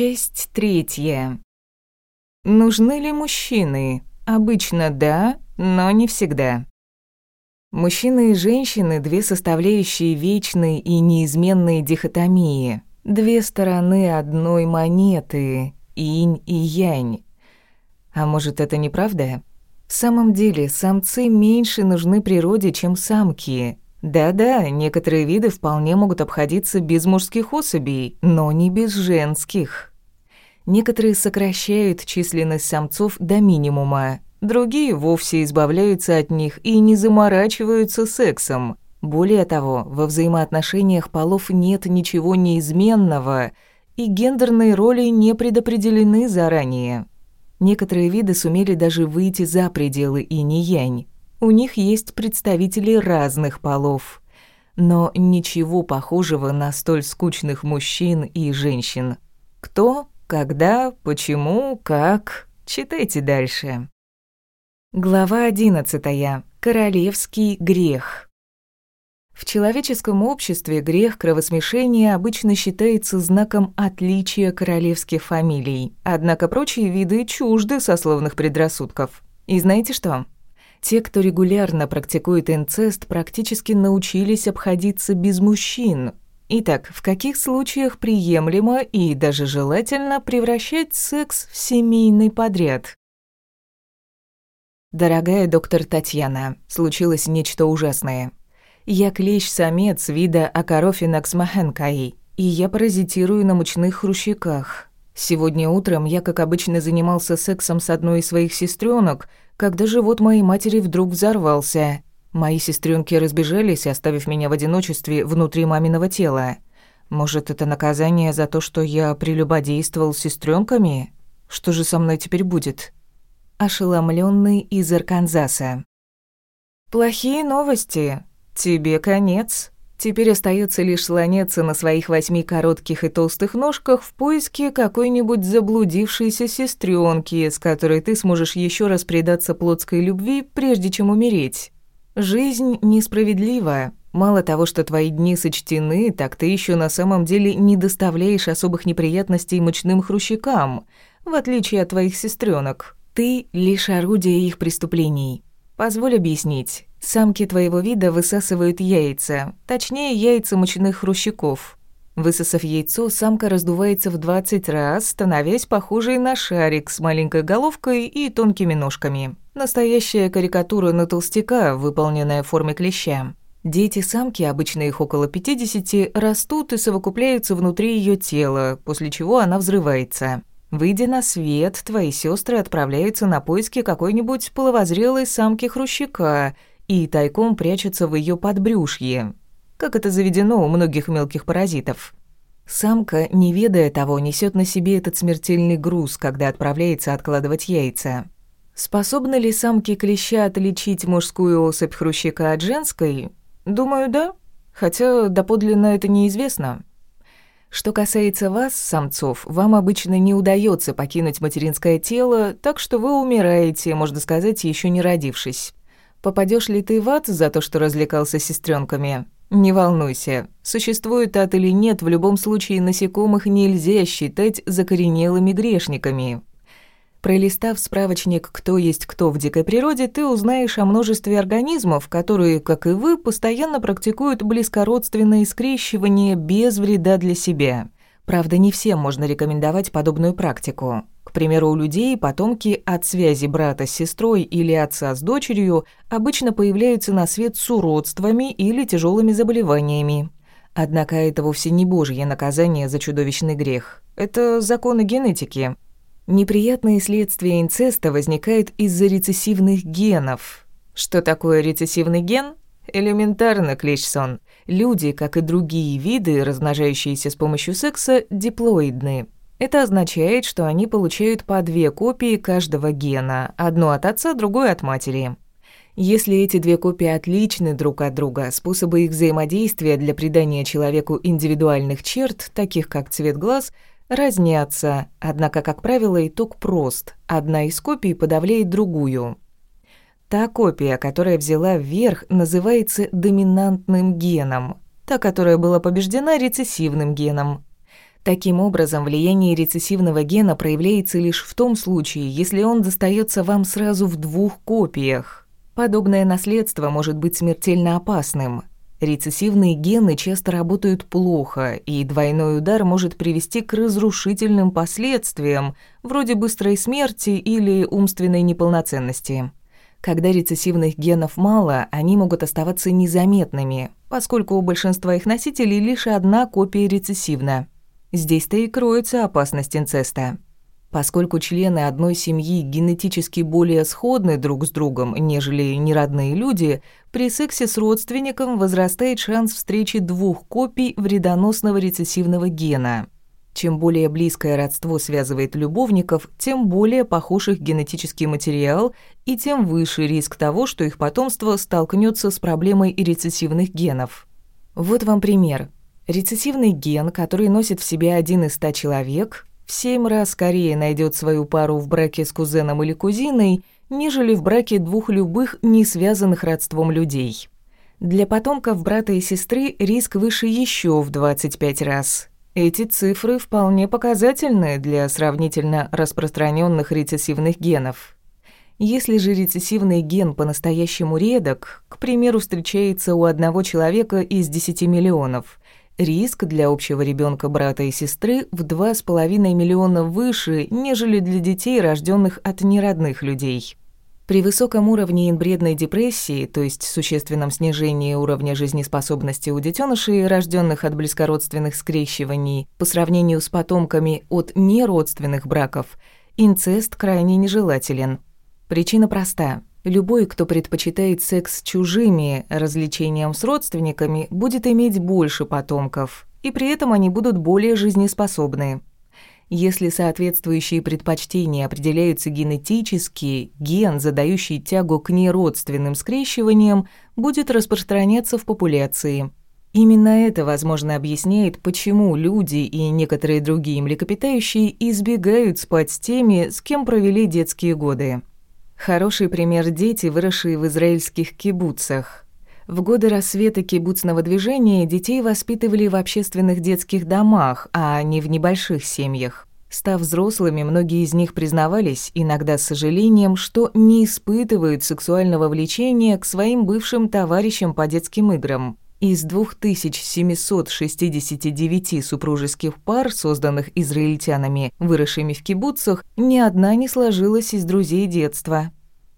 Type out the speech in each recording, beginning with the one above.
Часть третья. Нужны ли мужчины? Обычно да, но не всегда. Мужчины и женщины – две составляющие вечной и неизменной дихотомии, две стороны одной монеты – инь и янь. А может, это неправда? В самом деле, самцы меньше нужны природе, чем самки. Да-да, некоторые виды вполне могут обходиться без мужских особей, но не без женских. Некоторые сокращают численность самцов до минимума, другие вовсе избавляются от них и не заморачиваются сексом. Более того, во взаимоотношениях полов нет ничего неизменного, и гендерные роли не предопределены заранее. Некоторые виды сумели даже выйти за пределы инь-янь. У них есть представители разных полов. Но ничего похожего на столь скучных мужчин и женщин. Кто, когда, почему, как... Читайте дальше. Глава одиннадцатая. Королевский грех. В человеческом обществе грех кровосмешения обычно считается знаком отличия королевских фамилий, однако прочие виды чужды сословных предрассудков. И знаете что? Те, кто регулярно практикует инцест, практически научились обходиться без мужчин. Итак, в каких случаях приемлемо и даже желательно превращать секс в семейный подряд? Дорогая доктор Татьяна, случилось нечто ужасное. Я клещ-самец вида Акарофинакс махенкаи, и я паразитирую на мучных хрущиках. Сегодня утром я, как обычно, занимался сексом с одной из своих сестренок, когда живот моей матери вдруг взорвался. Мои сестренки разбежались, оставив меня в одиночестве внутри маминого тела. Может, это наказание за то, что я прелюбодействовал с сестренками? Что же со мной теперь будет? Ошеломленный из Арканзаса. Плохие новости. «Тебе конец. Теперь остается лишь слоняться на своих восьми коротких и толстых ножках в поиске какой-нибудь заблудившейся сестренки, с которой ты сможешь еще раз предаться плотской любви, прежде чем умереть. Жизнь несправедлива. Мало того, что твои дни сочтены, так ты еще на самом деле не доставляешь особых неприятностей мучным хрущикам, в отличие от твоих сестренок. Ты лишь орудие их преступлений. Позволь объяснить. Самки твоего вида высасывают яйца, точнее, яйца мучных хрущиков. Высосав яйцо, самка раздувается в 20 раз, становясь похожей на шарик с маленькой головкой и тонкими ножками. Настоящая карикатура на толстяка, выполненная в форме клеща. Дети самки, обычно их около 50, растут и совокупляются внутри ее тела, после чего она взрывается. Выйдя на свет, твои сестры отправляются на поиски какой-нибудь половозрелой самки хрущика и тайком прячутся в ее подбрюшье, как это заведено у многих мелких паразитов. Самка, не ведая того, несет на себе этот смертельный груз, когда отправляется откладывать яйца. Способны ли самки клеща отличить мужскую особь хрущика от женской? Думаю, да. Хотя доподлинно это неизвестно. Что касается вас, самцов, вам обычно не удается покинуть материнское тело, так что вы умираете, можно сказать, еще не родившись. Попадешь ли ты в ад за то, что развлекался с сестренками? Не волнуйся. Существует ад или нет, в любом случае насекомых нельзя считать закоренелыми грешниками. Пролистав справочник «Кто есть кто в дикой природе», ты узнаешь о множестве организмов, которые, как и вы, постоянно практикуют близкородственное скрещивание без вреда для себя. Правда, не всем можно рекомендовать подобную практику. К примеру, у людей потомки от связи брата с сестрой или отца с дочерью обычно появляются на свет с уродствами или тяжелыми заболеваниями. Однако это вовсе не божье наказание за чудовищный грех. Это законы генетики – Неприятные следствия инцеста возникают из-за рецессивных генов. Что такое рецессивный ген? Элементарно, Клещсон. Люди, как и другие виды, размножающиеся с помощью секса, диплоидны. Это означает, что они получают по две копии каждого гена, одну от отца, другую от матери. Если эти две копии отличны друг от друга, способы их взаимодействия для придания человеку индивидуальных черт, таких как цвет глаз – разнятся, однако, как правило, итог прост. Одна из копий подавляет другую. Та копия, которая взяла вверх, называется доминантным геном. Та, которая была побеждена, рецессивным геном. Таким образом, влияние рецессивного гена проявляется лишь в том случае, если он достается вам сразу в двух копиях. Подобное наследство может быть смертельно опасным. Рецессивные гены часто работают плохо, и двойной удар может привести к разрушительным последствиям, вроде быстрой смерти или умственной неполноценности. Когда рецессивных генов мало, они могут оставаться незаметными, поскольку у большинства их носителей лишь одна копия рецессивна. Здесь-то и кроется опасность инцеста. Поскольку члены одной семьи генетически более сходны друг с другом, нежели неродные люди, при сексе с родственником возрастает шанс встречи двух копий вредоносного рецессивного гена. Чем более близкое родство связывает любовников, тем более похож их генетический материал и тем выше риск того, что их потомство столкнется с проблемой рецессивных генов. Вот вам пример. Рецессивный ген, который носит в себе один из ста человек, в семь раз скорее найдет свою пару в браке с кузеном или кузиной, нежели в браке двух любых, не связанных родством людей. Для потомков брата и сестры риск выше еще в 25 раз. Эти цифры вполне показательны для сравнительно распространенных рецессивных генов. Если же рецессивный ген по-настоящему редок, к примеру, встречается у одного человека из 10 миллионов, Риск для общего ребенка брата и сестры в 2,5 миллиона выше, нежели для детей, рожденных от неродных людей. При высоком уровне инбредной депрессии, то есть существенном снижении уровня жизнеспособности у детенышей, рожденных от близкородственных скрещиваний, по сравнению с потомками от неродственных браков, инцест крайне нежелателен. Причина проста. Любой, кто предпочитает секс с чужими развлечением с родственниками, будет иметь больше потомков, и при этом они будут более жизнеспособны. Если соответствующие предпочтения определяются генетически, ген, задающий тягу к неродственным скрещиваниям, будет распространяться в популяции. Именно это, возможно, объясняет, почему люди и некоторые другие млекопитающие избегают спать с теми, с кем провели детские годы. Хороший пример дети, выросшие в израильских кибуцах. В годы рассвета кибуцного движения детей воспитывали в общественных детских домах, а не в небольших семьях. Став взрослыми, многие из них признавались, иногда с сожалением, что не испытывают сексуального влечения к своим бывшим товарищам по детским играм. Из 2769 супружеских пар, созданных израильтянами, выросшими в кибуцах, ни одна не сложилась из друзей детства.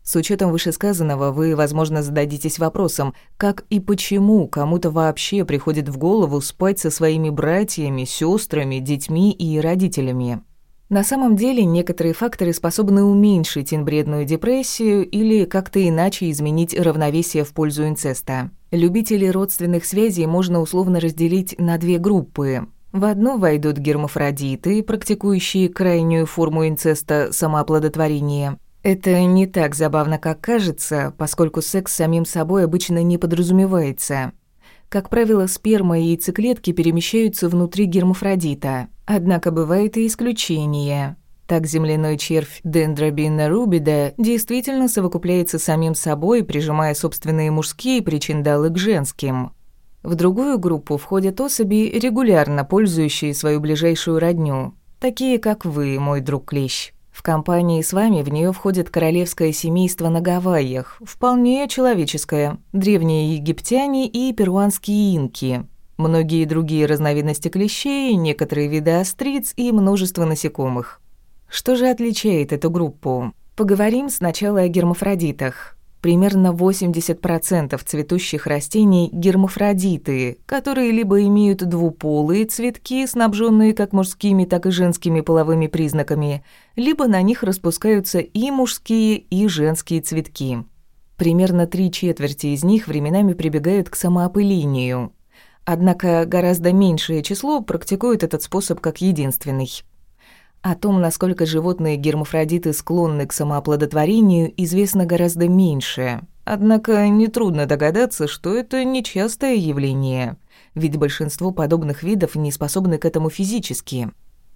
С учетом вышесказанного, вы, возможно, зададитесь вопросом, как и почему кому-то вообще приходит в голову спать со своими братьями, сестрами, детьми и родителями. На самом деле, некоторые факторы способны уменьшить инбредную депрессию или как-то иначе изменить равновесие в пользу инцеста. Любителей родственных связей можно условно разделить на две группы. В одну войдут гермафродиты, практикующие крайнюю форму инцеста самооплодотворения. Это не так забавно, как кажется, поскольку секс самим собой обычно не подразумевается. Как правило, сперма и яйцеклетки перемещаются внутри гермафродита. Однако бывают и исключения. Так земляной червь Dendrobina rubida действительно совокупляется самим собой, прижимая собственные мужские причиндалы к женским. В другую группу входят особи, регулярно пользующие свою ближайшую родню, такие как вы, мой друг Клещ. В компании с вами в нее входит королевское семейство на Гавайях, вполне человеческое, древние египтяне и перуанские инки, многие другие разновидности клещей, некоторые виды остриц и множество насекомых. Что же отличает эту группу? Поговорим сначала о гермафродитах. Примерно 80% цветущих растений – гермафродиты, которые либо имеют двуполые цветки, снабженные как мужскими, так и женскими половыми признаками, либо на них распускаются и мужские, и женские цветки. Примерно три четверти из них временами прибегают к самоопылению. Однако гораздо меньшее число практикует этот способ как единственный. О том, насколько животные гермафродиты склонны к самооплодотворению, известно гораздо меньше. Однако нетрудно догадаться, что это нечастое явление, ведь большинство подобных видов не способны к этому физически.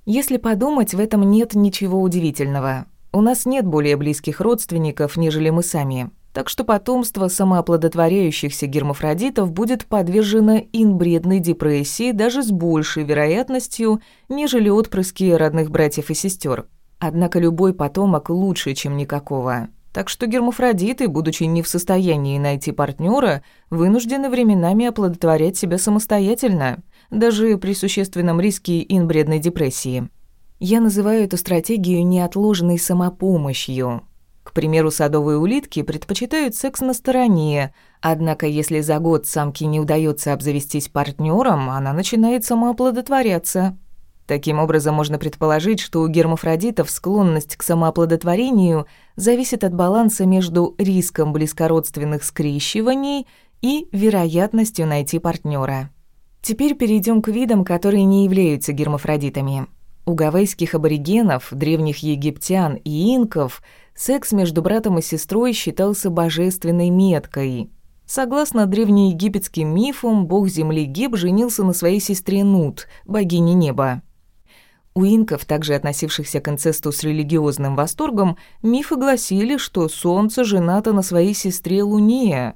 Если подумать, в этом нет ничего удивительного. У нас нет более близких родственников, нежели мы сами. Так что потомство самооплодотворяющихся гермафродитов будет подвержено инбредной депрессии даже с большей вероятностью, нежели отпрыски родных братьев и сестер. Однако любой потомок лучше, чем никакого. Так что гермафродиты, будучи не в состоянии найти партнера, вынуждены временами оплодотворять себя самостоятельно, даже при существенном риске инбредной депрессии. Я называю эту стратегию неотложной самопомощью. Примеру, садовые улитки предпочитают секс на стороне, однако если за год самке не удается обзавестись партнером, она начинает самооплодотворяться. Таким образом, можно предположить, что у гермафродитов склонность к самооплодотворению зависит от баланса между риском близкородственных скрещиваний и вероятностью найти партнера. Теперь перейдем к видам, которые не являются гермафродитами. У гавайских аборигенов, древних египтян и инков секс между братом и сестрой считался божественной меткой. Согласно древнеегипетским мифам, бог земли Геб женился на своей сестре Нут, богине неба. У инков, также относившихся к инцесту с религиозным восторгом, мифы гласили, что солнце женато на своей сестре Луне.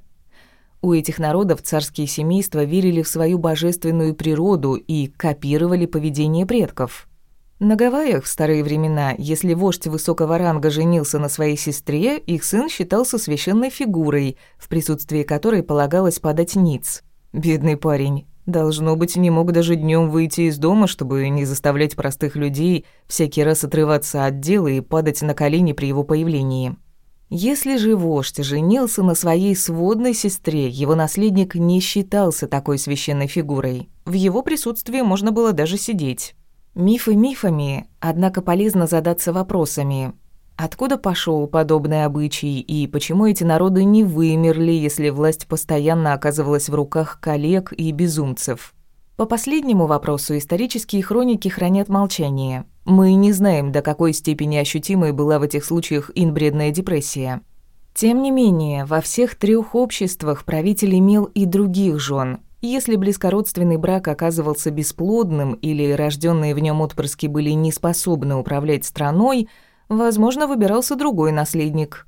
У этих народов царские семейства верили в свою божественную природу и копировали поведение предков. На Гавайях в старые времена, если вождь высокого ранга женился на своей сестре, их сын считался священной фигурой, в присутствии которой полагалось подать ниц. Бедный парень. Должно быть, не мог даже днем выйти из дома, чтобы не заставлять простых людей всякий раз отрываться от дела и падать на колени при его появлении. Если же вождь женился на своей сводной сестре, его наследник не считался такой священной фигурой. В его присутствии можно было даже сидеть. Мифы мифами, однако полезно задаться вопросами. Откуда пошел подобный обычай и почему эти народы не вымерли, если власть постоянно оказывалась в руках коллег и безумцев? По последнему вопросу исторические хроники хранят молчание. Мы не знаем, до какой степени ощутимой была в этих случаях инбредная депрессия. Тем не менее, во всех трех обществах правитель имел и других жен, если близкородственный брак оказывался бесплодным или рожденные в нем отпрыски были не способны управлять страной, возможно, выбирался другой наследник.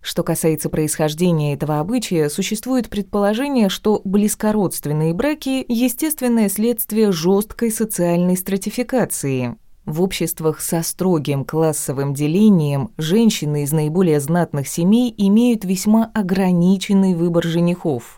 Что касается происхождения этого обычая, существует предположение, что близкородственные браки – естественное следствие жесткой социальной стратификации. В обществах со строгим классовым делением женщины из наиболее знатных семей имеют весьма ограниченный выбор женихов –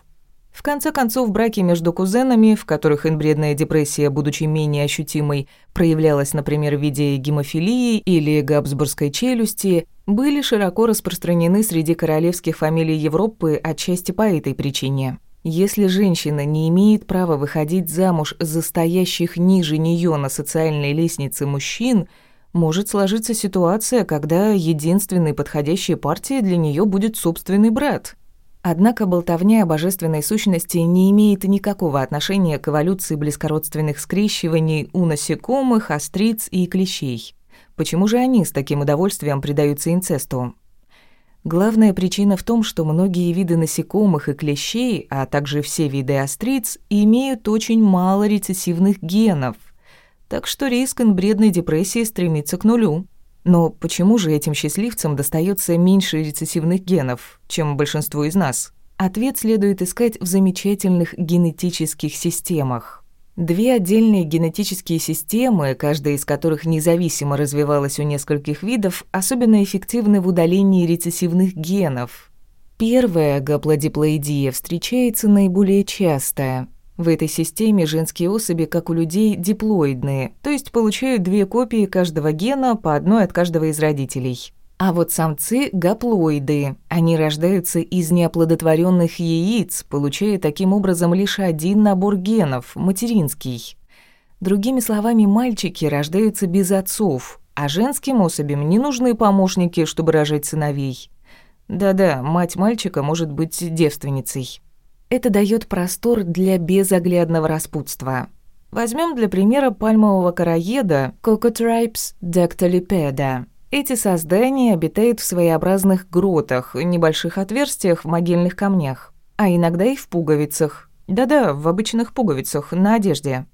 в конце концов, браки между кузенами, в которых инбредная депрессия, будучи менее ощутимой, проявлялась, например, в виде гемофилии или габсбургской челюсти, были широко распространены среди королевских фамилий Европы отчасти по этой причине. Если женщина не имеет права выходить замуж за стоящих ниже нее на социальной лестнице мужчин, может сложиться ситуация, когда единственной подходящей партией для нее будет собственный брат – Однако болтовня о божественной сущности не имеет никакого отношения к эволюции близкородственных скрещиваний у насекомых, остриц и клещей. Почему же они с таким удовольствием предаются инцесту? Главная причина в том, что многие виды насекомых и клещей, а также все виды остриц, имеют очень мало рецессивных генов, так что риск инбредной депрессии стремится к нулю. Но почему же этим счастливцам достается меньше рецессивных генов, чем большинству из нас? Ответ следует искать в замечательных генетических системах. Две отдельные генетические системы, каждая из которых независимо развивалась у нескольких видов, особенно эффективны в удалении рецессивных генов. Первая гаплодиплоидия встречается наиболее часто – в этой системе женские особи, как у людей, диплоидные, то есть получают две копии каждого гена, по одной от каждого из родителей. А вот самцы – гаплоиды. Они рождаются из неоплодотворенных яиц, получая таким образом лишь один набор генов – материнский. Другими словами, мальчики рождаются без отцов, а женским особям не нужны помощники, чтобы рожать сыновей. Да-да, мать мальчика может быть девственницей. Это дает простор для безоглядного распутства. Возьмем для примера пальмового короеда Cocotripes dactylipeda. Эти создания обитают в своеобразных гротах, небольших отверстиях в могильных камнях, а иногда и в пуговицах. Да-да, в обычных пуговицах, на одежде.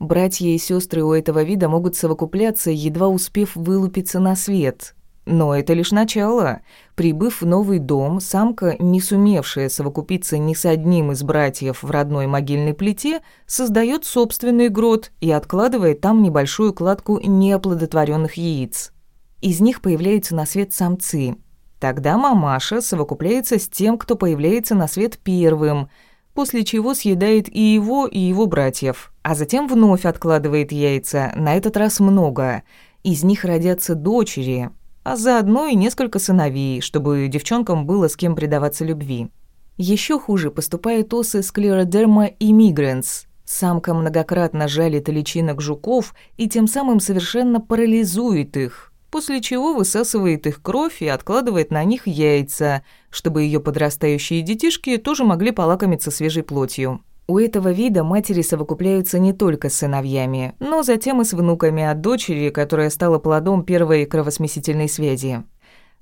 Братья и сестры у этого вида могут совокупляться, едва успев вылупиться на свет. Но это лишь начало. Прибыв в новый дом, самка, не сумевшая совокупиться ни с одним из братьев в родной могильной плите, создает собственный грот и откладывает там небольшую кладку неоплодотворенных яиц. Из них появляются на свет самцы. Тогда мамаша совокупляется с тем, кто появляется на свет первым, после чего съедает и его, и его братьев, а затем вновь откладывает яйца, на этот раз много. Из них родятся дочери, а заодно и несколько сыновей, чтобы девчонкам было с кем предаваться любви. Еще хуже поступают осы склеродерма иммигрантс. Самка многократно жалит личинок жуков и тем самым совершенно парализует их, после чего высасывает их кровь и откладывает на них яйца, чтобы ее подрастающие детишки тоже могли полакомиться свежей плотью. У этого вида матери совокупляются не только с сыновьями, но затем и с внуками от дочери, которая стала плодом первой кровосмесительной связи.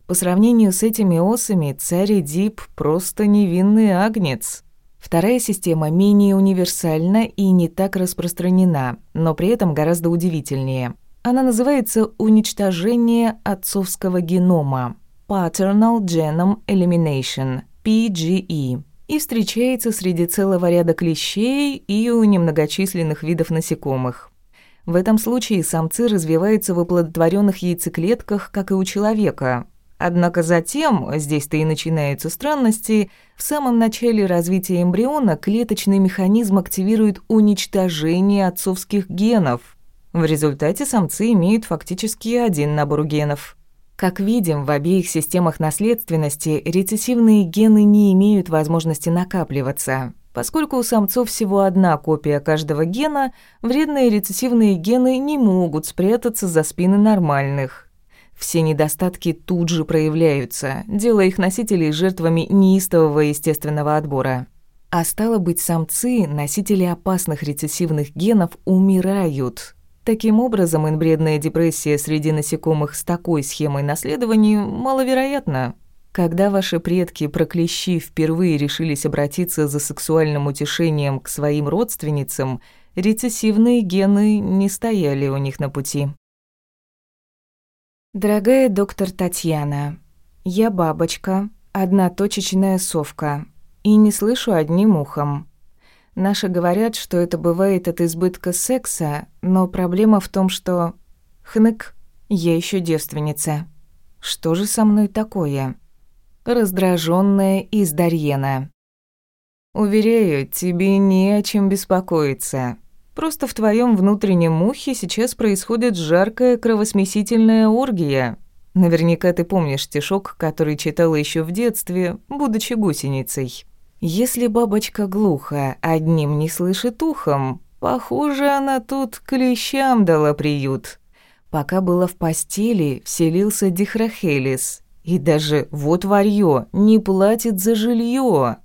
По сравнению с этими осами, царь Эдип просто невинный агнец. Вторая система менее универсальна и не так распространена, но при этом гораздо удивительнее. Она называется «уничтожение отцовского генома» – Paternal Genome Elimination – PGE и встречается среди целого ряда клещей и у немногочисленных видов насекомых. В этом случае самцы развиваются в оплодотворенных яйцеклетках, как и у человека. Однако затем, здесь-то и начинаются странности, в самом начале развития эмбриона клеточный механизм активирует уничтожение отцовских генов. В результате самцы имеют фактически один набор генов – как видим, в обеих системах наследственности рецессивные гены не имеют возможности накапливаться. Поскольку у самцов всего одна копия каждого гена, вредные рецессивные гены не могут спрятаться за спины нормальных. Все недостатки тут же проявляются, делая их носителей жертвами неистового естественного отбора. А стало быть, самцы, носители опасных рецессивных генов, умирают, Таким образом, инбредная депрессия среди насекомых с такой схемой наследования маловероятна. Когда ваши предки проклещи впервые решились обратиться за сексуальным утешением к своим родственницам, рецессивные гены не стояли у них на пути. Дорогая доктор Татьяна, я бабочка, одна точечная совка, и не слышу одним ухом. Наши говорят, что это бывает от избытка секса, но проблема в том, что... Хнык, я еще девственница. Что же со мной такое? Раздраженная из Дарьена. Уверяю, тебе не о чем беспокоиться. Просто в твоем внутреннем ухе сейчас происходит жаркая кровосмесительная оргия. Наверняка ты помнишь стишок, который читала еще в детстве, будучи гусеницей. Если бабочка глухая, одним не слышит ухом, похоже, она тут клещам дала приют. Пока была в постели, вселился Дихрахелис. И даже вот варьё не платит за жилье.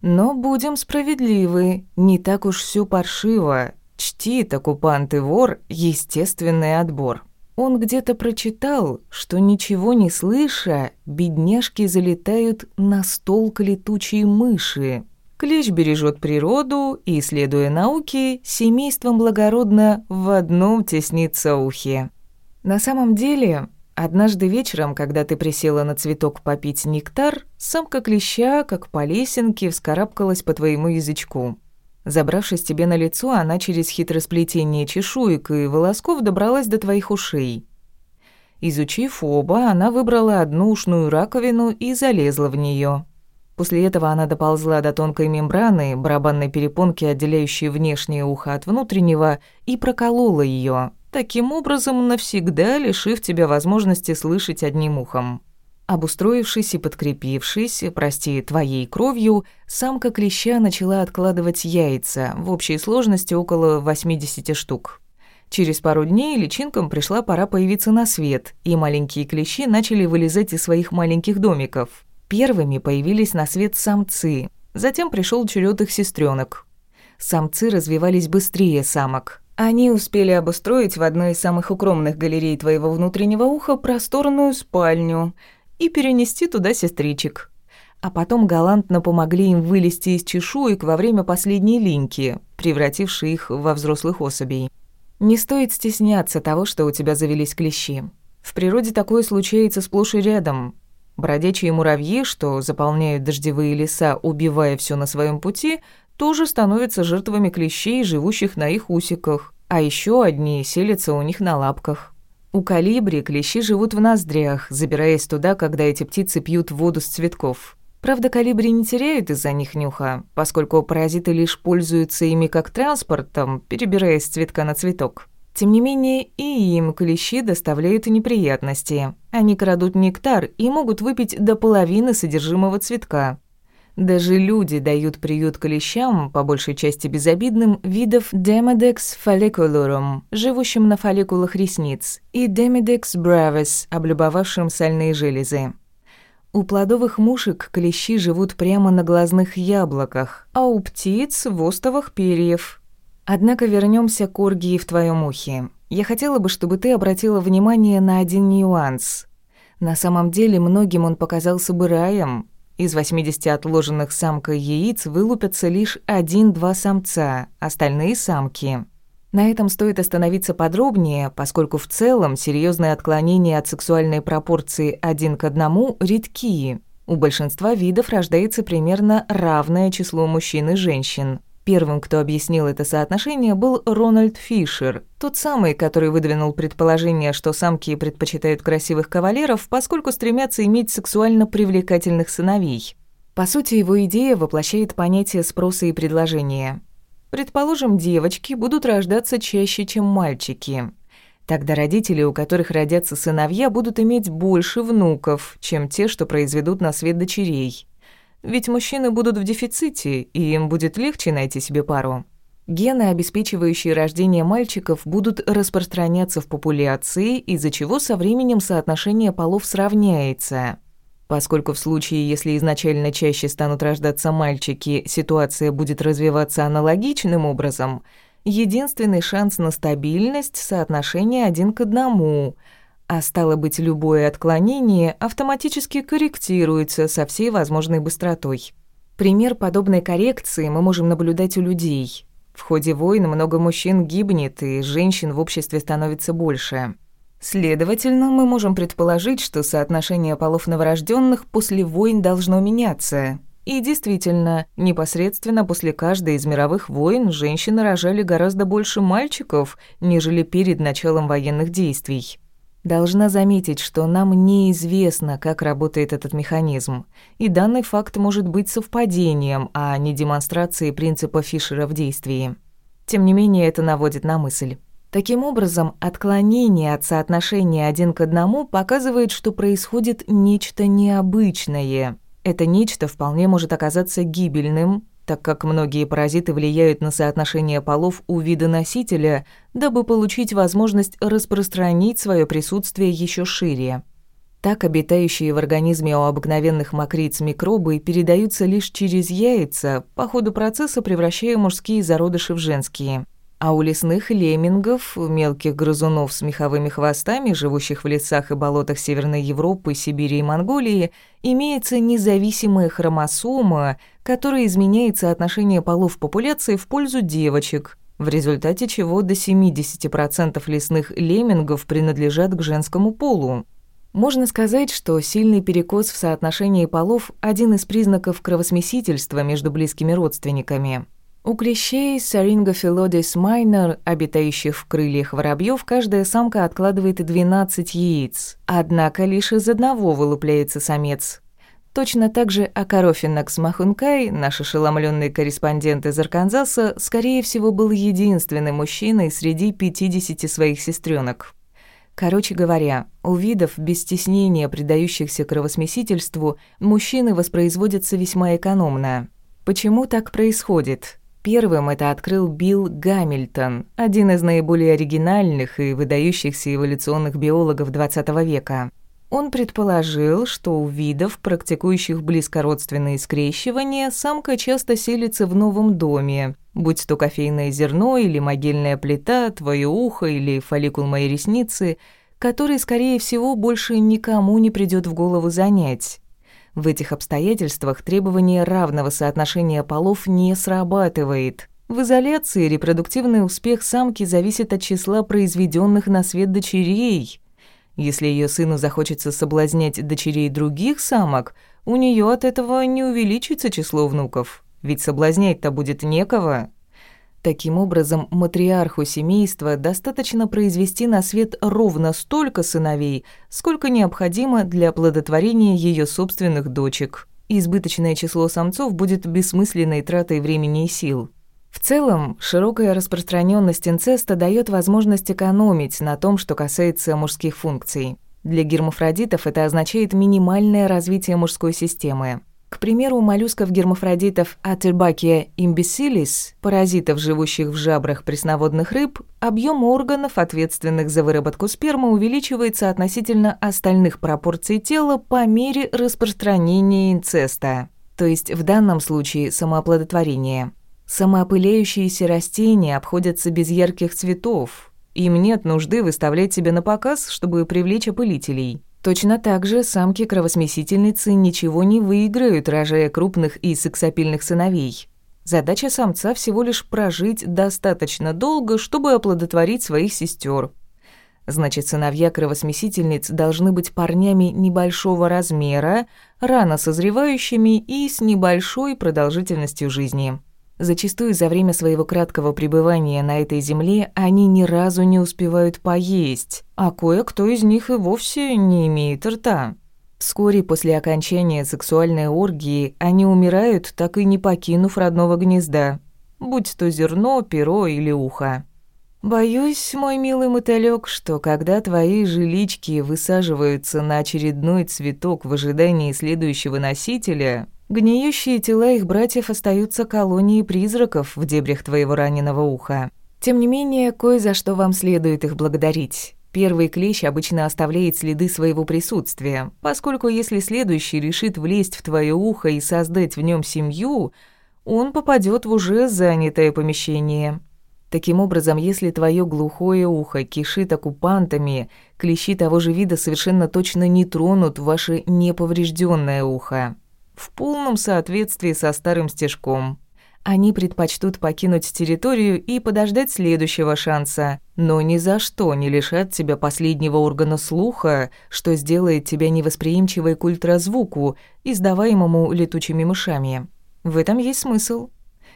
Но будем справедливы, не так уж все паршиво. Чтит оккупант и вор естественный отбор. Он где-то прочитал, что ничего не слыша, бедняжки залетают на стол к летучей мыши. Клещ бережет природу и, следуя науке, семейством благородно в одном теснится ухе. На самом деле, однажды вечером, когда ты присела на цветок попить нектар, самка клеща, как по лесенке, вскарабкалась по твоему язычку. Забравшись тебе на лицо, она через хитросплетение чешуек и волосков добралась до твоих ушей. Изучив оба, она выбрала одну ушную раковину и залезла в нее. После этого она доползла до тонкой мембраны, барабанной перепонки, отделяющей внешнее ухо от внутреннего, и проколола ее, таким образом навсегда лишив тебя возможности слышать одним ухом. Обустроившись и подкрепившись, прости, твоей кровью, самка клеща начала откладывать яйца, в общей сложности около 80 штук. Через пару дней личинкам пришла пора появиться на свет, и маленькие клещи начали вылезать из своих маленьких домиков. Первыми появились на свет самцы, затем пришел черед их сестренок. Самцы развивались быстрее самок. Они успели обустроить в одной из самых укромных галерей твоего внутреннего уха просторную спальню – и перенести туда сестричек. А потом галантно помогли им вылезти из чешуек во время последней линьки, превратившей их во взрослых особей. Не стоит стесняться того, что у тебя завелись клещи. В природе такое случается сплошь и рядом. Бродячие муравьи, что заполняют дождевые леса, убивая все на своем пути, тоже становятся жертвами клещей, живущих на их усиках, а еще одни селятся у них на лапках. У калибри клещи живут в ноздрях, забираясь туда, когда эти птицы пьют воду с цветков. Правда, калибри не теряют из-за них нюха, поскольку паразиты лишь пользуются ими как транспортом, перебираясь с цветка на цветок. Тем не менее, и им клещи доставляют неприятности. Они крадут нектар и могут выпить до половины содержимого цветка. Даже люди дают приют клещам, по большей части безобидным, видов Demodex folliculorum, живущим на фолликулах ресниц, и Demodex brevis, облюбовавшим сальные железы. У плодовых мушек клещи живут прямо на глазных яблоках, а у птиц – в остовах перьев. Однако вернемся к оргии в твоем ухе. Я хотела бы, чтобы ты обратила внимание на один нюанс. На самом деле многим он показался бы раем, из 80 отложенных самкой яиц вылупятся лишь один-два самца, остальные – самки. На этом стоит остановиться подробнее, поскольку в целом серьезные отклонения от сексуальной пропорции один к одному редки. У большинства видов рождается примерно равное число мужчин и женщин. Первым, кто объяснил это соотношение, был Рональд Фишер, тот самый, который выдвинул предположение, что самки предпочитают красивых кавалеров, поскольку стремятся иметь сексуально привлекательных сыновей. По сути, его идея воплощает понятие спроса и предложения. Предположим, девочки будут рождаться чаще, чем мальчики. Тогда родители, у которых родятся сыновья, будут иметь больше внуков, чем те, что произведут на свет дочерей. Ведь мужчины будут в дефиците, и им будет легче найти себе пару. Гены, обеспечивающие рождение мальчиков, будут распространяться в популяции, из-за чего со временем соотношение полов сравняется. Поскольку в случае, если изначально чаще станут рождаться мальчики, ситуация будет развиваться аналогичным образом, единственный шанс на стабильность – соотношение один к одному – а стало быть, любое отклонение автоматически корректируется со всей возможной быстротой. Пример подобной коррекции мы можем наблюдать у людей. В ходе войн много мужчин гибнет, и женщин в обществе становится больше. Следовательно, мы можем предположить, что соотношение полов новорожденных после войн должно меняться. И действительно, непосредственно после каждой из мировых войн женщины рожали гораздо больше мальчиков, нежели перед началом военных действий. Должна заметить, что нам неизвестно, как работает этот механизм, и данный факт может быть совпадением, а не демонстрацией принципа Фишера в действии. Тем не менее, это наводит на мысль. Таким образом, отклонение от соотношения один к одному показывает, что происходит нечто необычное. Это нечто вполне может оказаться гибельным, так как многие паразиты влияют на соотношение полов у вида носителя, дабы получить возможность распространить свое присутствие еще шире. Так обитающие в организме у обыкновенных мокриц микробы передаются лишь через яйца, по ходу процесса превращая мужские зародыши в женские. А у лесных леммингов, мелких грызунов с меховыми хвостами, живущих в лесах и болотах Северной Европы, Сибири и Монголии, имеется независимая хромосома, которая изменяет соотношение полов популяции в пользу девочек, в результате чего до 70% лесных леммингов принадлежат к женскому полу. Можно сказать, что сильный перекос в соотношении полов – один из признаков кровосмесительства между близкими родственниками – у клещей Сарингофилодис майнер, обитающих в крыльях воробьев, каждая самка откладывает 12 яиц, однако лишь из одного вылупляется самец. Точно так же Акарофинакс махункай, наш ошеломленный корреспондент из Арканзаса, скорее всего, был единственным мужчиной среди 50 своих сестренок. Короче говоря, у видов без стеснения предающихся кровосмесительству мужчины воспроизводятся весьма экономно. Почему так происходит? Первым это открыл Билл Гамильтон, один из наиболее оригинальных и выдающихся эволюционных биологов XX века. Он предположил, что у видов, практикующих близкородственные скрещивания, самка часто селится в новом доме, будь то кофейное зерно или могильная плита, твое ухо или фолликул моей ресницы, который, скорее всего, больше никому не придет в голову занять. В этих обстоятельствах требование равного соотношения полов не срабатывает. В изоляции репродуктивный успех самки зависит от числа произведенных на свет дочерей. Если ее сыну захочется соблазнять дочерей других самок, у нее от этого не увеличится число внуков, ведь соблазнять-то будет некого. Таким образом, матриарху семейства достаточно произвести на свет ровно столько сыновей, сколько необходимо для оплодотворения ее собственных дочек. Избыточное число самцов будет бессмысленной тратой времени и сил. В целом, широкая распространенность инцеста дает возможность экономить на том, что касается мужских функций. Для гермафродитов это означает минимальное развитие мужской системы. К примеру, у моллюсков-гермафродитов Aterbachia imbecilis, паразитов, живущих в жабрах пресноводных рыб, объем органов, ответственных за выработку спермы, увеличивается относительно остальных пропорций тела по мере распространения инцеста, то есть в данном случае самооплодотворения. Самоопыляющиеся растения обходятся без ярких цветов. Им нет нужды выставлять себя на показ, чтобы привлечь опылителей. Точно так же самки-кровосмесительницы ничего не выиграют, рожая крупных и сексапильных сыновей. Задача самца всего лишь прожить достаточно долго, чтобы оплодотворить своих сестер. Значит, сыновья кровосмесительниц должны быть парнями небольшого размера, рано созревающими и с небольшой продолжительностью жизни. Зачастую за время своего краткого пребывания на этой земле они ни разу не успевают поесть, а кое-кто из них и вовсе не имеет рта. Вскоре после окончания сексуальной оргии они умирают, так и не покинув родного гнезда, будь то зерно, перо или ухо. Боюсь, мой милый мотылёк, что когда твои жилички высаживаются на очередной цветок в ожидании следующего носителя, Гниющие тела их братьев остаются колонией призраков в дебрях твоего раненого уха. Тем не менее, кое за что вам следует их благодарить. Первый клещ обычно оставляет следы своего присутствия, поскольку если следующий решит влезть в твое ухо и создать в нем семью, он попадет в уже занятое помещение. Таким образом, если твое глухое ухо кишит оккупантами, клещи того же вида совершенно точно не тронут ваше неповрежденное ухо в полном соответствии со старым стежком. Они предпочтут покинуть территорию и подождать следующего шанса, но ни за что не лишат тебя последнего органа слуха, что сделает тебя невосприимчивой к ультразвуку, издаваемому летучими мышами. В этом есть смысл.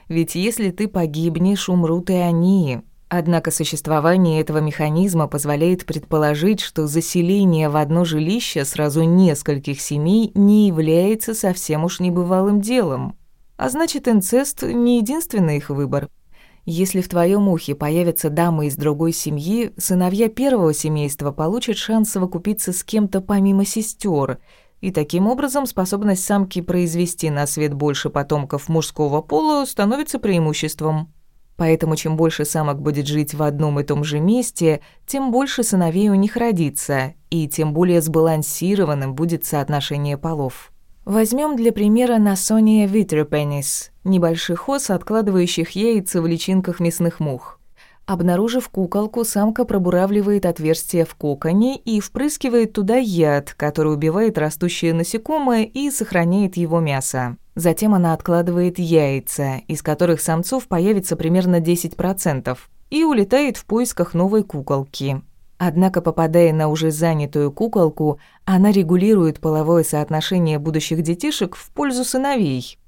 Ведь если ты погибнешь, умрут и они. Однако существование этого механизма позволяет предположить, что заселение в одно жилище сразу нескольких семей не является совсем уж небывалым делом. А значит, инцест не единственный их выбор. Если в твоем ухе появятся дамы из другой семьи, сыновья первого семейства получат шанс совокупиться с кем-то помимо сестер, и таким образом способность самки произвести на свет больше потомков мужского пола становится преимуществом. Поэтому чем больше самок будет жить в одном и том же месте, тем больше сыновей у них родится, и тем более сбалансированным будет соотношение полов. Возьмем для примера Насония витрепенис, небольших ос, откладывающих яйца в личинках мясных мух. Обнаружив куколку, самка пробуравливает отверстие в коконе и впрыскивает туда яд, который убивает растущее насекомое и сохраняет его мясо. Затем она откладывает яйца, из которых самцов появится примерно 10%, и улетает в поисках новой куколки. Однако, попадая на уже занятую куколку, она регулирует половое соотношение будущих детишек в пользу сыновей.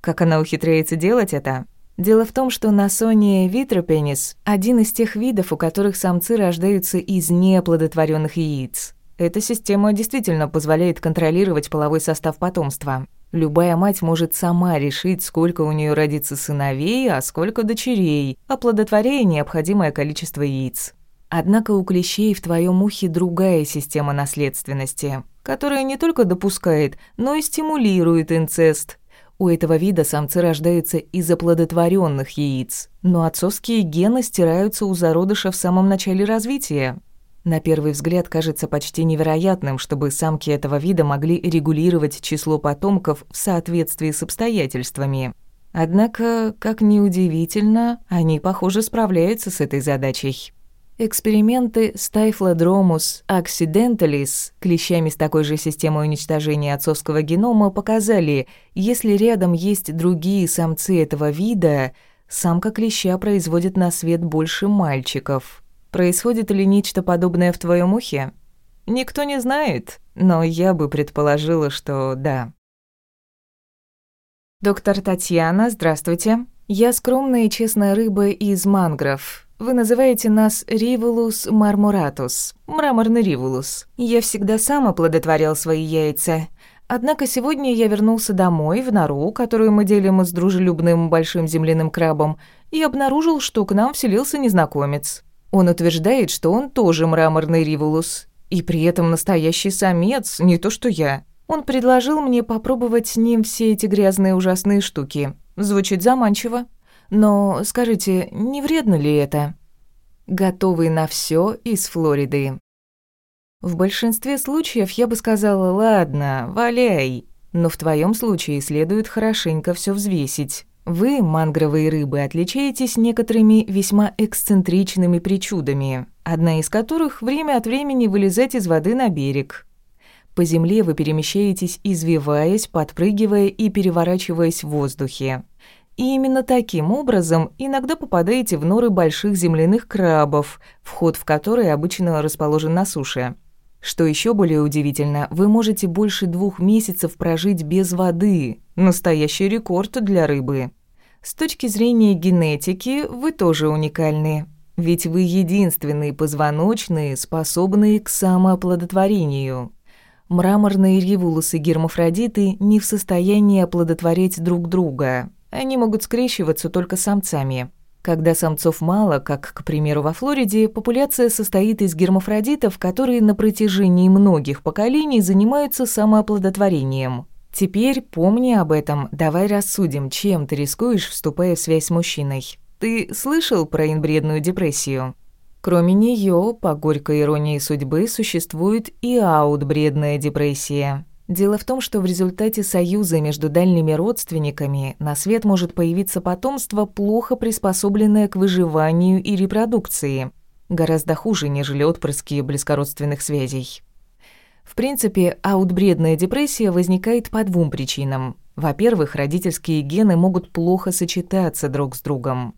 Как она ухитряется делать это? Дело в том, что Насония витропенис – один из тех видов, у которых самцы рождаются из неоплодотворенных яиц. Эта система действительно позволяет контролировать половой состав потомства. Любая мать может сама решить, сколько у нее родится сыновей, а сколько дочерей, оплодотворяя необходимое количество яиц. Однако у клещей в твоем ухе другая система наследственности, которая не только допускает, но и стимулирует инцест, у этого вида самцы рождаются из оплодотворенных яиц, но отцовские гены стираются у зародыша в самом начале развития. На первый взгляд кажется почти невероятным, чтобы самки этого вида могли регулировать число потомков в соответствии с обстоятельствами. Однако, как ни удивительно, они, похоже, справляются с этой задачей. Эксперименты Stiflodromus accidentalis клещами с такой же системой уничтожения отцовского генома показали, если рядом есть другие самцы этого вида, самка клеща производит на свет больше мальчиков. Происходит ли нечто подобное в твоем ухе? никто не знает, но я бы предположила, что да. Доктор Татьяна, здравствуйте. Я скромная и честная рыба из мангров. Вы называете нас Ривулус мармуратус, мраморный ривулус. Я всегда сам оплодотворял свои яйца. Однако сегодня я вернулся домой, в нору, которую мы делим с дружелюбным большим земляным крабом, и обнаружил, что к нам вселился незнакомец. Он утверждает, что он тоже мраморный ривулус, и при этом настоящий самец, не то что я. Он предложил мне попробовать с ним все эти грязные ужасные штуки. Звучит заманчиво. Но скажите, не вредно ли это? Готовый на все из Флориды. В большинстве случаев я бы сказала «ладно, валяй», но в твоем случае следует хорошенько все взвесить. Вы, мангровые рыбы, отличаетесь некоторыми весьма эксцентричными причудами, одна из которых время от времени вылезать из воды на берег. По земле вы перемещаетесь, извиваясь, подпрыгивая и переворачиваясь в воздухе. И именно таким образом иногда попадаете в норы больших земляных крабов, вход в которые обычно расположен на суше. Что еще более удивительно, вы можете больше двух месяцев прожить без воды. Настоящий рекорд для рыбы. С точки зрения генетики вы тоже уникальны. Ведь вы единственные позвоночные, способные к самооплодотворению. Мраморные ривулусы гермафродиты не в состоянии оплодотворять друг друга. Они могут скрещиваться только самцами. Когда самцов мало, как, к примеру, во Флориде, популяция состоит из гермафродитов, которые на протяжении многих поколений занимаются самооплодотворением. Теперь, помни об этом, давай рассудим, чем ты рискуешь, вступая в связь с мужчиной. Ты слышал про инбредную депрессию? Кроме нее, по горькой иронии судьбы, существует и аутбредная депрессия. Дело в том, что в результате союза между дальними родственниками на свет может появиться потомство, плохо приспособленное к выживанию и репродукции. Гораздо хуже, нежели отпрыски близкородственных связей. В принципе, аутбредная депрессия возникает по двум причинам. Во-первых, родительские гены могут плохо сочетаться друг с другом.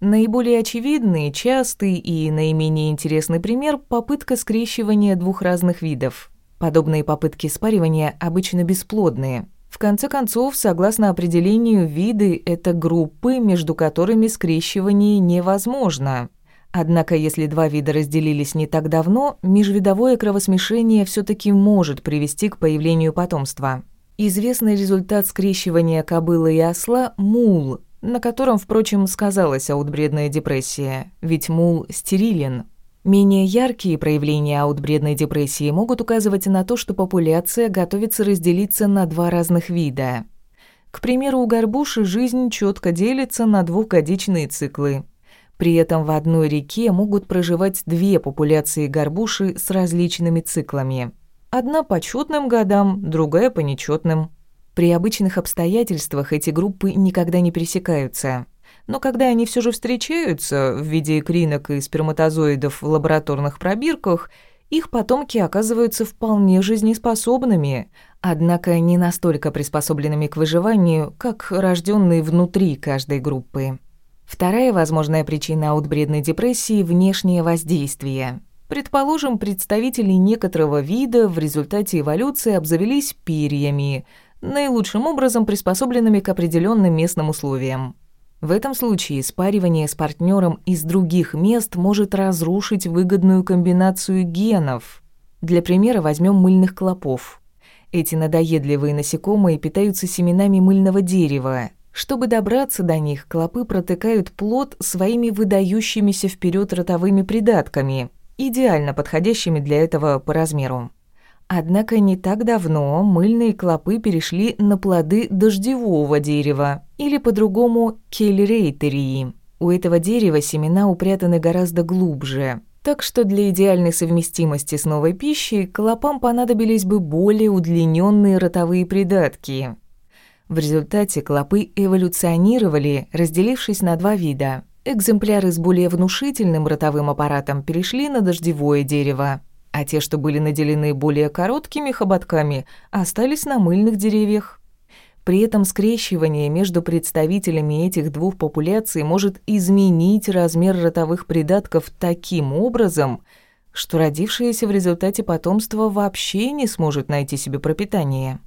Наиболее очевидный, частый и наименее интересный пример – попытка скрещивания двух разных видов – Подобные попытки спаривания обычно бесплодные. В конце концов, согласно определению, виды – это группы, между которыми скрещивание невозможно. Однако, если два вида разделились не так давно, межвидовое кровосмешение все таки может привести к появлению потомства. Известный результат скрещивания кобылы и осла – мул, на котором, впрочем, сказалась аутбредная депрессия, ведь мул стерилен – Менее яркие проявления аутбредной депрессии могут указывать на то, что популяция готовится разделиться на два разных вида. К примеру, у горбуши жизнь четко делится на двухгодичные циклы. При этом в одной реке могут проживать две популяции горбуши с различными циклами. Одна по четным годам, другая по нечетным. При обычных обстоятельствах эти группы никогда не пересекаются но когда они все же встречаются в виде икринок и сперматозоидов в лабораторных пробирках, их потомки оказываются вполне жизнеспособными, однако не настолько приспособленными к выживанию, как рожденные внутри каждой группы. Вторая возможная причина аутбредной депрессии – внешнее воздействие. Предположим, представители некоторого вида в результате эволюции обзавелись перьями, наилучшим образом приспособленными к определенным местным условиям. В этом случае спаривание с партнером из других мест может разрушить выгодную комбинацию генов. Для примера возьмем мыльных клопов. Эти надоедливые насекомые питаются семенами мыльного дерева. Чтобы добраться до них, клопы протыкают плод своими выдающимися вперед ротовыми придатками, идеально подходящими для этого по размеру. Однако не так давно мыльные клопы перешли на плоды дождевого дерева, или по-другому келлерейтерии. У этого дерева семена упрятаны гораздо глубже, так что для идеальной совместимости с новой пищей клопам понадобились бы более удлиненные ротовые придатки. В результате клопы эволюционировали, разделившись на два вида. Экземпляры с более внушительным ротовым аппаратом перешли на дождевое дерево, а те, что были наделены более короткими хоботками, остались на мыльных деревьях. При этом скрещивание между представителями этих двух популяций может изменить размер ротовых придатков таким образом, что родившееся в результате потомства вообще не сможет найти себе пропитание.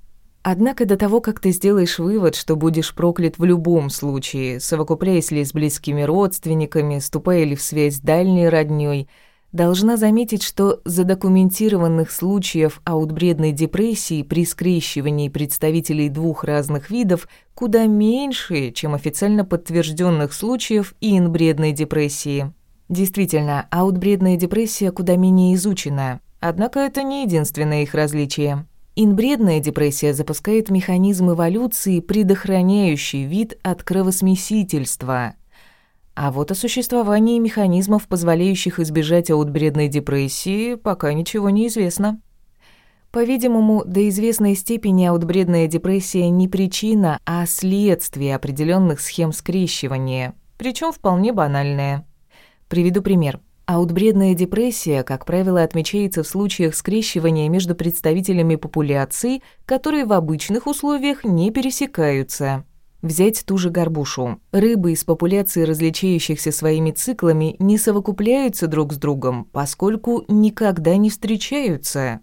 Однако до того, как ты сделаешь вывод, что будешь проклят в любом случае, совокупляясь ли с близкими родственниками, ступая ли в связь с дальней роднёй, должна заметить, что задокументированных случаев аутбредной депрессии при скрещивании представителей двух разных видов куда меньше, чем официально подтвержденных случаев инбредной депрессии. Действительно, аутбредная депрессия куда менее изучена, однако это не единственное их различие. Инбредная депрессия запускает механизм эволюции, предохраняющий вид от кровосмесительства. А вот о существовании механизмов, позволяющих избежать аутбредной депрессии, пока ничего не известно. По-видимому, до известной степени аутбредная депрессия не причина, а следствие определенных схем скрещивания, причем вполне банальное. Приведу пример. Аутбредная депрессия, как правило, отмечается в случаях скрещивания между представителями популяции, которые в обычных условиях не пересекаются. Взять ту же горбушу. Рыбы из популяции различающихся своими циклами не совокупляются друг с другом, поскольку никогда не встречаются.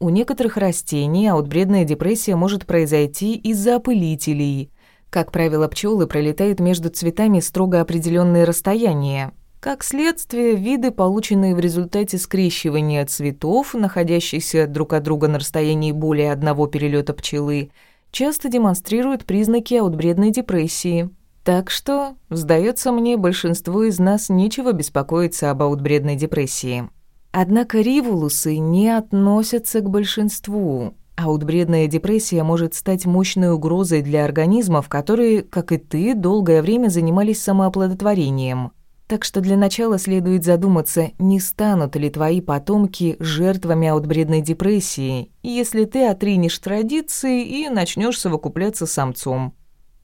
У некоторых растений аутбредная депрессия может произойти из-за опылителей. Как правило, пчелы пролетают между цветами строго определенные расстояния, как следствие, виды, полученные в результате скрещивания цветов, находящихся друг от друга на расстоянии более одного перелета пчелы, часто демонстрируют признаки аутбредной депрессии. Так что, сдается мне, большинству из нас нечего беспокоиться об аутбредной депрессии. Однако ривулусы не относятся к большинству. Аутбредная депрессия может стать мощной угрозой для организмов, которые, как и ты, долгое время занимались самооплодотворением – так что для начала следует задуматься, не станут ли твои потомки жертвами аутбредной депрессии, если ты отринешь традиции и начнешь совокупляться с самцом.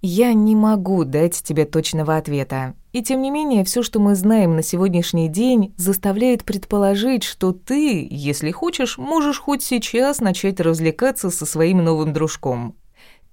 Я не могу дать тебе точного ответа. И тем не менее, все, что мы знаем на сегодняшний день, заставляет предположить, что ты, если хочешь, можешь хоть сейчас начать развлекаться со своим новым дружком.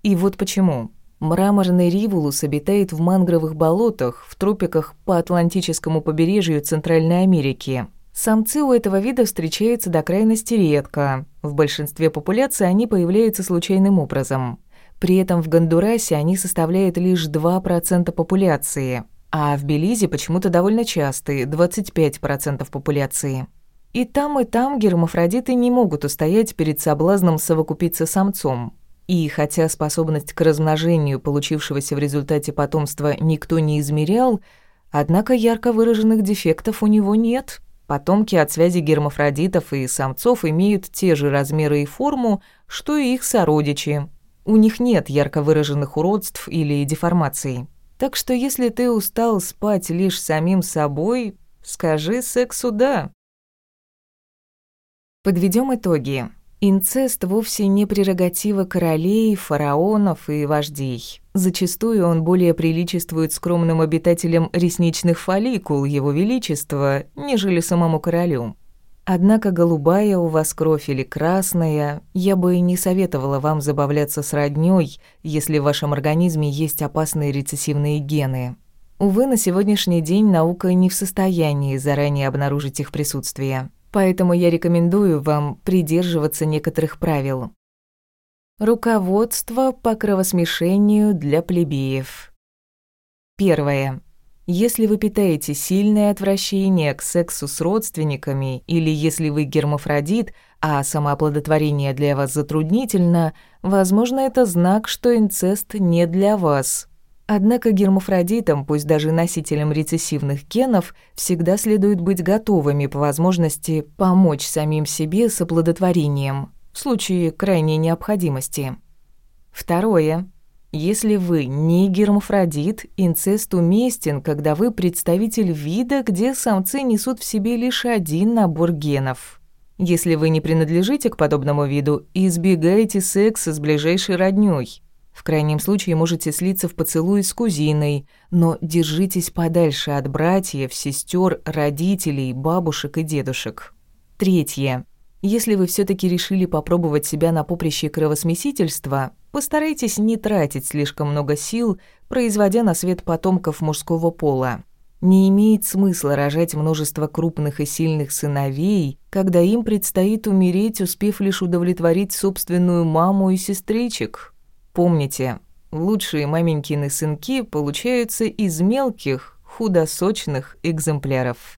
И вот почему. Мраморный ривулус обитает в мангровых болотах в тропиках по Атлантическому побережью Центральной Америки. Самцы у этого вида встречаются до крайности редко. В большинстве популяций они появляются случайным образом. При этом в Гондурасе они составляют лишь 2% популяции, а в Белизе почему-то довольно частые – 25% популяции. И там, и там гермафродиты не могут устоять перед соблазном совокупиться с самцом. И хотя способность к размножению получившегося в результате потомства никто не измерял, однако ярко выраженных дефектов у него нет. Потомки от связи гермафродитов и самцов имеют те же размеры и форму, что и их сородичи. У них нет ярко выраженных уродств или деформаций. Так что если ты устал спать лишь самим собой, скажи сексу «да». Подведем итоги. Инцест вовсе не прерогатива королей, фараонов и вождей. Зачастую он более приличествует скромным обитателям ресничных фолликул Его Величества, нежели самому королю. Однако голубая у вас кровь или красная, я бы и не советовала вам забавляться с роднёй, если в вашем организме есть опасные рецессивные гены. Увы, на сегодняшний день наука не в состоянии заранее обнаружить их присутствие. Поэтому я рекомендую вам придерживаться некоторых правил. Руководство по кровосмешению для плебеев. Первое. Если вы питаете сильное отвращение к сексу с родственниками или если вы гермафродит, а самооплодотворение для вас затруднительно, возможно, это знак, что инцест не для вас. Однако гермафродитам, пусть даже носителям рецессивных генов, всегда следует быть готовыми по возможности помочь самим себе с оплодотворением в случае крайней необходимости. Второе. Если вы не гермафродит, инцест уместен, когда вы представитель вида, где самцы несут в себе лишь один набор генов. Если вы не принадлежите к подобному виду, избегайте секса с ближайшей роднёй. В крайнем случае можете слиться в поцелуй с кузиной, но держитесь подальше от братьев, сестер, родителей, бабушек и дедушек. Третье. Если вы все таки решили попробовать себя на поприще кровосмесительства, постарайтесь не тратить слишком много сил, производя на свет потомков мужского пола. Не имеет смысла рожать множество крупных и сильных сыновей, когда им предстоит умереть, успев лишь удовлетворить собственную маму и сестричек. Помните, лучшие маменькины сынки получаются из мелких, худосочных экземпляров.